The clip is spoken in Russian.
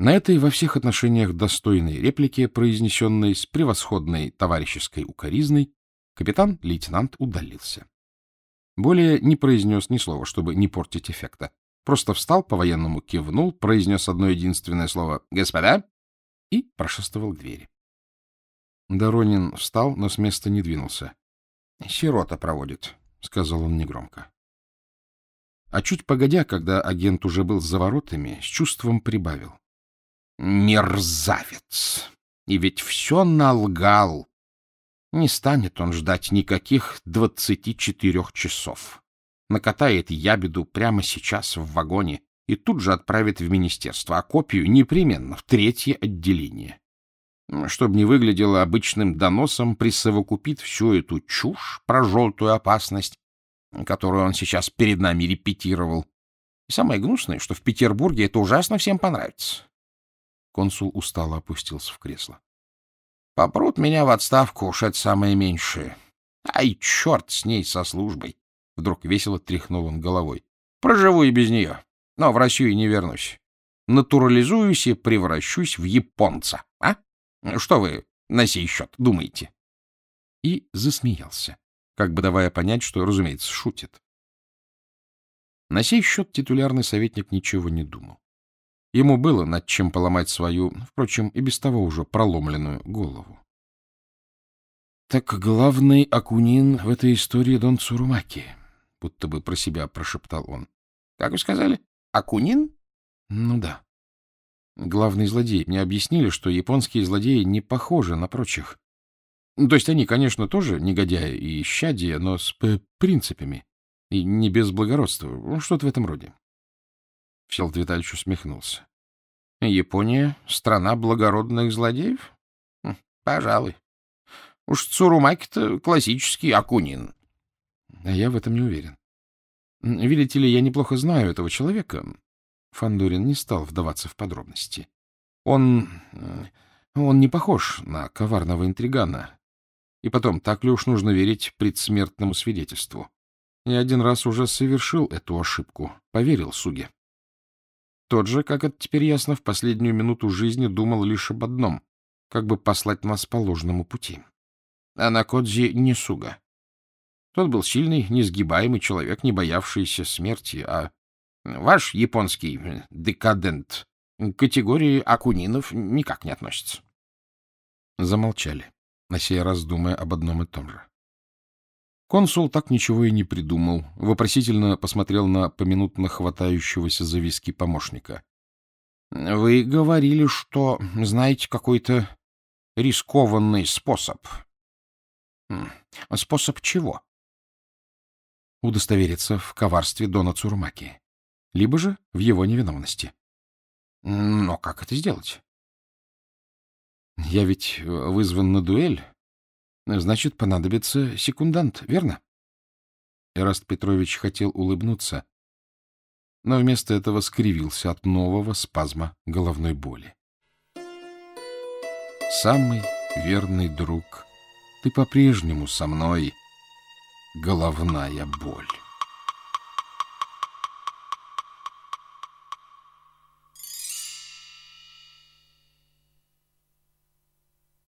На этой во всех отношениях достойной реплике, произнесенной с превосходной товарищеской укоризной, капитан-лейтенант удалился. Более не произнес ни слова, чтобы не портить эффекта. Просто встал, по-военному кивнул, произнес одно единственное слово «Господа!» и прошествовал к двери. Доронин встал, но с места не двинулся. — Сирота проводит, — сказал он негромко. А чуть погодя, когда агент уже был за воротами, с чувством прибавил. Мерзавец! И ведь все налгал. Не станет он ждать никаких двадцати четырех часов. Накатает ябеду прямо сейчас в вагоне и тут же отправит в министерство, а копию непременно в третье отделение. Чтобы не выглядело обычным доносом, присовокупит всю эту чушь про желтую опасность которую он сейчас перед нами репетировал. И самое гнусное, что в Петербурге это ужасно всем понравится. Консул устало опустился в кресло. Попрут меня в отставку, уж это самое меньшее. Ай, черт с ней, со службой! Вдруг весело тряхнул он головой. Проживу и без нее, но в Россию не вернусь. Натурализуюсь и превращусь в японца, а? Что вы на сей счет думаете? И засмеялся как бы давая понять, что, разумеется, шутит. На сей счет титулярный советник ничего не думал. Ему было над чем поломать свою, впрочем, и без того уже проломленную голову. Так главный Акунин в этой истории Дон Цурумаки, будто бы про себя прошептал он. — Как вы сказали? Акунин? — Ну да. Главный злодей. Мне объяснили, что японские злодеи не похожи на прочих. То есть они, конечно, тоже негодяи и щадия, но с принципами. И не без благородства. Ну, что-то в этом роде. Всеволод Витальевич усмехнулся. Япония — страна благородных злодеев? Хм, пожалуй. Уж Цурумаки-то классический Акунин. А я в этом не уверен. Видите ли, я неплохо знаю этого человека. Фандорин не стал вдаваться в подробности. Он... он не похож на коварного интригана, и потом, так ли уж нужно верить предсмертному свидетельству? Я один раз уже совершил эту ошибку, поверил Суге. Тот же, как это теперь ясно, в последнюю минуту жизни думал лишь об одном — как бы послать нас по ложному пути. А на Кодзи не Суга. Тот был сильный, несгибаемый человек, не боявшийся смерти, а ваш японский декадент к категории акунинов никак не относится. Замолчали на сей раз думая об одном и том же. Консул так ничего и не придумал, вопросительно посмотрел на поминутно хватающегося за виски помощника. — Вы говорили, что знаете какой-то рискованный способ. — Способ чего? — Удостовериться в коварстве Дона Цурумаки, либо же в его невиновности. — Но как это сделать? Я ведь э, вызван на дуэль. Значит, понадобится секундант, верно? Эраст Петрович хотел улыбнуться, но вместо этого скривился от нового спазма головной боли. Самый верный друг, ты по-прежнему со мной, головная боль.